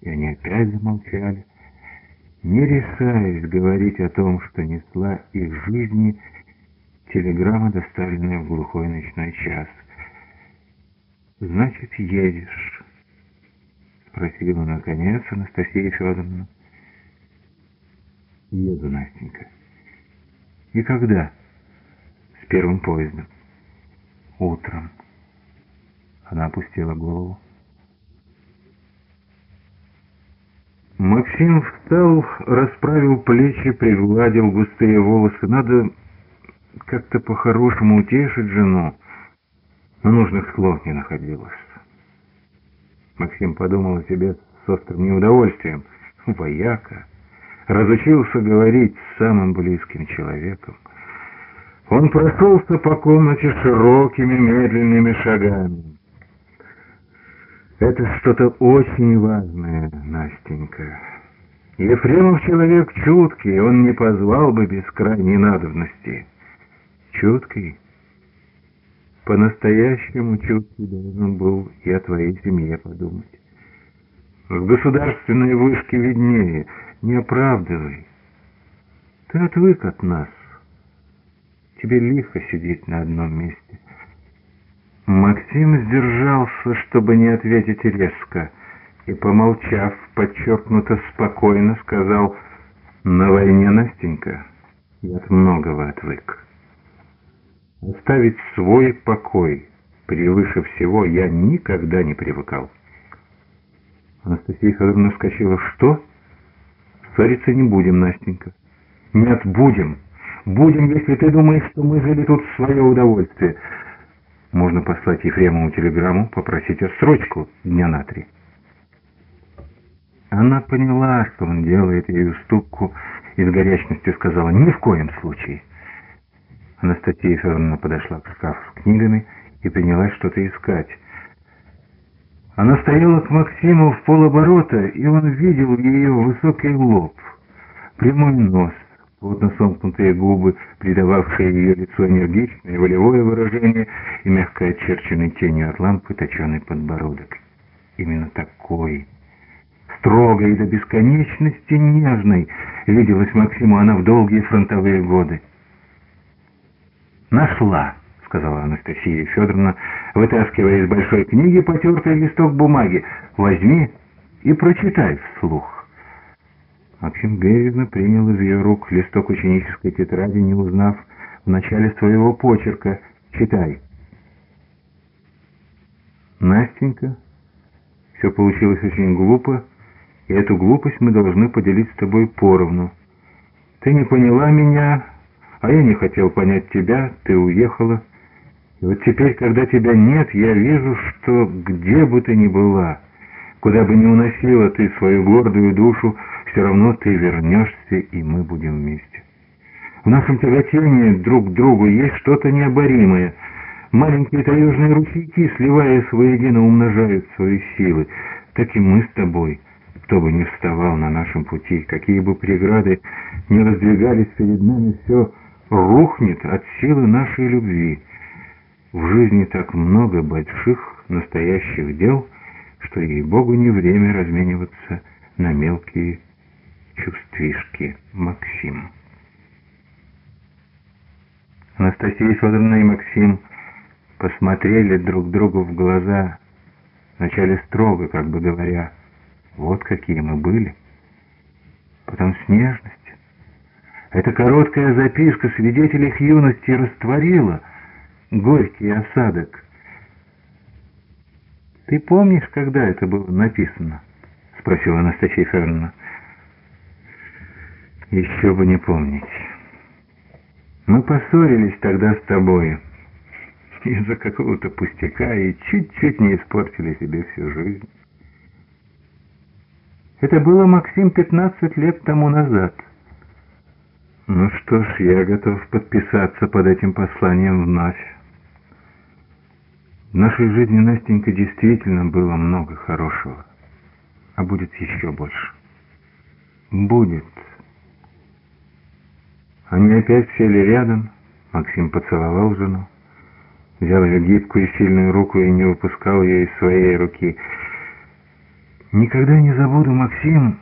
И они опять замолчали, не решаясь говорить о том, что несла их жизни телеграмма, доставленная в глухой ночной час. «Значит, едешь?» — спросила, наконец, Анастасия Федоровна. «Еду, Настенька». «И когда?» «С первым поездом». «Утром». Она опустила голову. Максим встал, расправил плечи, пригладил густые волосы. Надо как-то по-хорошему утешить жену, но нужных слов не находилось. Максим подумал о себе с острым неудовольствием. Вояка разучился говорить с самым близким человеком. Он прошелся по комнате широкими медленными шагами. Это что-то очень важное, Настенька. Ефремов человек чуткий, он не позвал бы без крайней надобности. Чуткий? По-настоящему чуткий должен был и о твоей семье подумать. С государственной вышки виднее, не оправдывай. Ты отвык от нас. Тебе лихо сидеть на одном месте. Максим сдержался, чтобы не ответить резко, и, помолчав, подчеркнуто спокойно сказал, «На войне, Настенька, я от многого отвык. Оставить свой покой превыше всего я никогда не привыкал». Анастасия Федоровна вскочила, «Что? Ссориться не будем, Настенька». «Нет, будем. Будем, если ты думаешь, что мы жили тут в свое удовольствие». Можно послать Ефремову телеграмму, попросить отсрочку дня на три. Она поняла, что он делает ей уступку, и с горячностью сказала «Ни в коем случае». Анастасия Федоровна подошла к шкафу с книгами и принялась что-то искать. Она стояла к Максиму в полоборота, и он видел ее высокий лоб, прямой нос, плотно сомкнутые губы, придававшие ее лицу энергичное волевое выражение и мягко очерченный тенью от лампы точеный подбородок. Именно такой, строгой до бесконечности нежной, виделась Максиму она в долгие фронтовые годы. «Нашла», — сказала Анастасия Федоровна, вытаскивая из большой книги потертый листок бумаги. «Возьми и прочитай вслух». Максим бережно принял из ее рук листок ученической тетради, не узнав в начале своего почерка. «Читай». «Настенька, все получилось очень глупо, и эту глупость мы должны поделить с тобой поровну. Ты не поняла меня, а я не хотел понять тебя, ты уехала. И вот теперь, когда тебя нет, я вижу, что где бы ты ни была, куда бы ни уносила ты свою гордую душу, все равно ты вернешься, и мы будем вместе. В нашем тяготении друг к другу есть что-то необоримое. Маленькие таежные ручейки, сливаясь воедино, умножают свои силы. Так и мы с тобой, кто бы ни вставал на нашем пути, какие бы преграды не раздвигались перед нами, все рухнет от силы нашей любви. В жизни так много больших, настоящих дел, что, ей-богу, не время размениваться на мелкие чувствишки, Максим. Анастасия Федоровна и Максим посмотрели друг другу в глаза, вначале строго, как бы говоря, вот какие мы были, потом с нежностью. Эта короткая записка свидетелей их юности растворила горький осадок. «Ты помнишь, когда это было написано?» — спросила Анастасия Федоровна. Еще бы не помнить. Мы поссорились тогда с тобой из-за какого-то пустяка и чуть-чуть не испортили себе всю жизнь. Это было, Максим, 15 лет тому назад. Ну что ж, я готов подписаться под этим посланием вновь. В нашей жизни, Настенька, действительно было много хорошего, а будет еще больше. Будет. Они опять сели рядом. Максим поцеловал жену, взял ее гибкую и сильную руку и не выпускал ее из своей руки. Никогда не забуду, Максим,